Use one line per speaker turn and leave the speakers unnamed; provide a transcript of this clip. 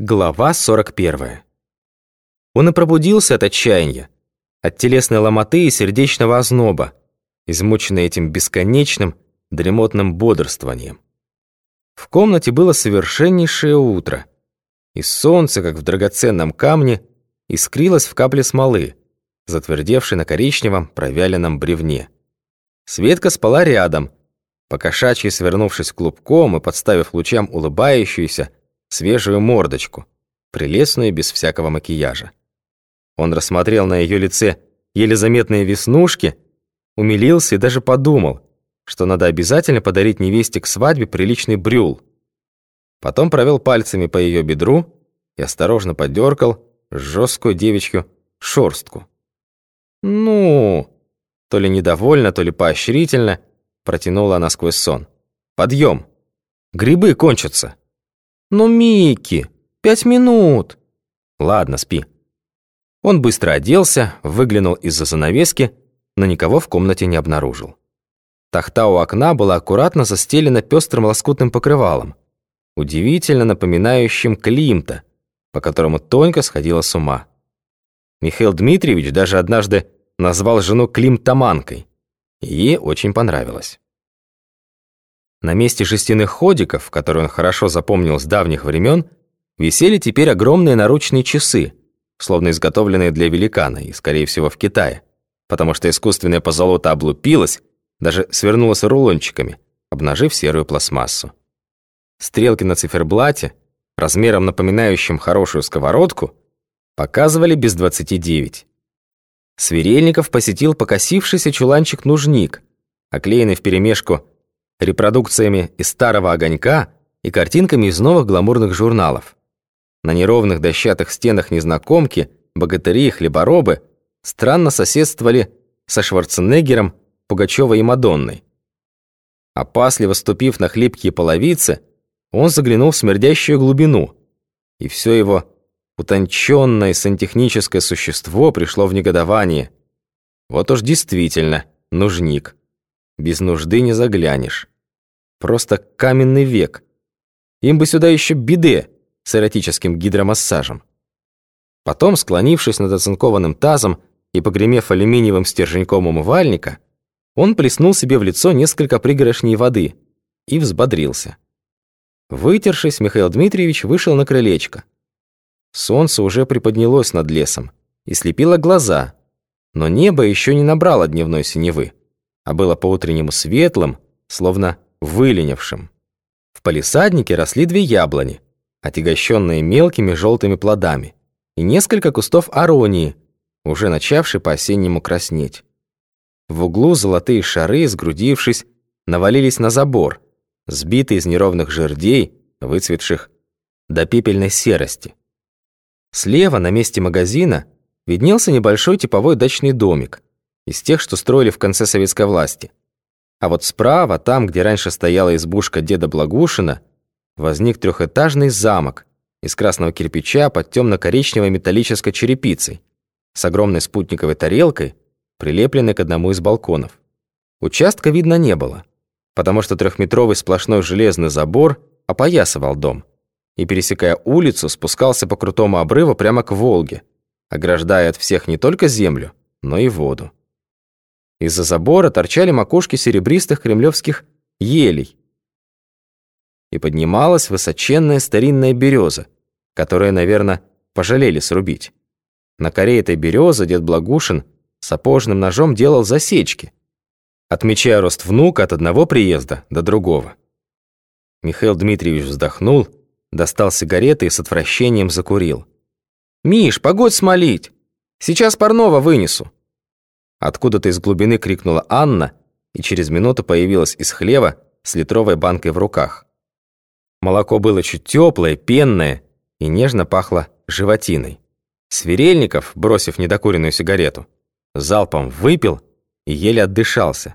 Глава 41. Он и пробудился от отчаяния, от телесной ломоты и сердечного озноба, измученный этим бесконечным дремотным бодрствованием. В комнате было совершеннейшее утро, и солнце, как в драгоценном камне, искрилось в капле смолы, затвердевшей на коричневом провяленном бревне. Светка спала рядом, покошачьи свернувшись клубком и подставив лучам улыбающуюся, свежую мордочку, прелестную без всякого макияжа. Он рассмотрел на ее лице еле заметные веснушки, умилился и даже подумал, что надо обязательно подарить невесте к свадьбе приличный брюл. Потом провел пальцами по ее бедру и осторожно подергал жесткую девичью шорстку. «Ну...» То ли недовольно, то ли поощрительно протянула она сквозь сон. «Подъем! Грибы кончатся!» «Ну, Микки, пять минут!» «Ладно, спи». Он быстро оделся, выглянул из-за занавески, но никого в комнате не обнаружил. Тахта у окна была аккуратно застелена пестрым лоскутным покрывалом, удивительно напоминающим Климта, по которому Тонька сходила с ума. Михаил Дмитриевич даже однажды назвал жену Климтоманкой, ей очень понравилось. На месте жестяных ходиков, которые он хорошо запомнил с давних времен, висели теперь огромные наручные часы, словно изготовленные для великана и, скорее всего, в Китае, потому что искусственная позолота облупилась, даже свернулась рулончиками, обнажив серую пластмассу. Стрелки на циферблате, размером напоминающим хорошую сковородку, показывали без 29. Сверельников посетил покосившийся чуланчик-нужник, оклеенный вперемешку репродукциями из старого огонька и картинками из новых гламурных журналов. На неровных дощатых стенах незнакомки, богатыри и хлеборобы странно соседствовали со Шварценеггером, Пугачевой и Мадонной. Опасливо ступив на хлипкие половицы, он заглянул в смердящую глубину, и все его утонченное сантехническое существо пришло в негодование. Вот уж действительно нужник. Без нужды не заглянешь. Просто каменный век. Им бы сюда еще биде с эротическим гидромассажем. Потом, склонившись над оцинкованным тазом и погремев алюминиевым стерженьком умывальника, он плеснул себе в лицо несколько пригорошней воды и взбодрился. Вытершись, Михаил Дмитриевич вышел на крылечко. Солнце уже приподнялось над лесом и слепило глаза, но небо еще не набрало дневной синевы а было по-утреннему светлым, словно выленившим. В палисаднике росли две яблони, отягощенные мелкими желтыми плодами, и несколько кустов аронии, уже начавшие по-осеннему краснеть. В углу золотые шары, сгрудившись, навалились на забор, сбитый из неровных жердей, выцветших до пепельной серости. Слева, на месте магазина, виднелся небольшой типовой дачный домик – из тех, что строили в конце советской власти. А вот справа, там, где раньше стояла избушка деда Благушина, возник трехэтажный замок из красного кирпича под темно-коричневой металлической черепицей с огромной спутниковой тарелкой, прилепленной к одному из балконов. Участка видно не было, потому что трехметровый сплошной железный забор опоясывал дом и, пересекая улицу, спускался по крутому обрыву прямо к Волге, ограждая от всех не только землю, но и воду. Из-за забора торчали макушки серебристых кремлевских елей. И поднималась высоченная старинная береза, которую, наверное, пожалели срубить. На коре этой березы дед Благушин сапожным ножом делал засечки, отмечая рост внука от одного приезда до другого. Михаил Дмитриевич вздохнул, достал сигареты и с отвращением закурил. «Миш, погодь смолить! Сейчас парного вынесу!» Откуда-то из глубины крикнула Анна, и через минуту появилась из хлева с литровой банкой в руках. Молоко было чуть теплое, пенное и нежно пахло животиной. Сверельников, бросив недокуренную сигарету, залпом выпил и еле отдышался.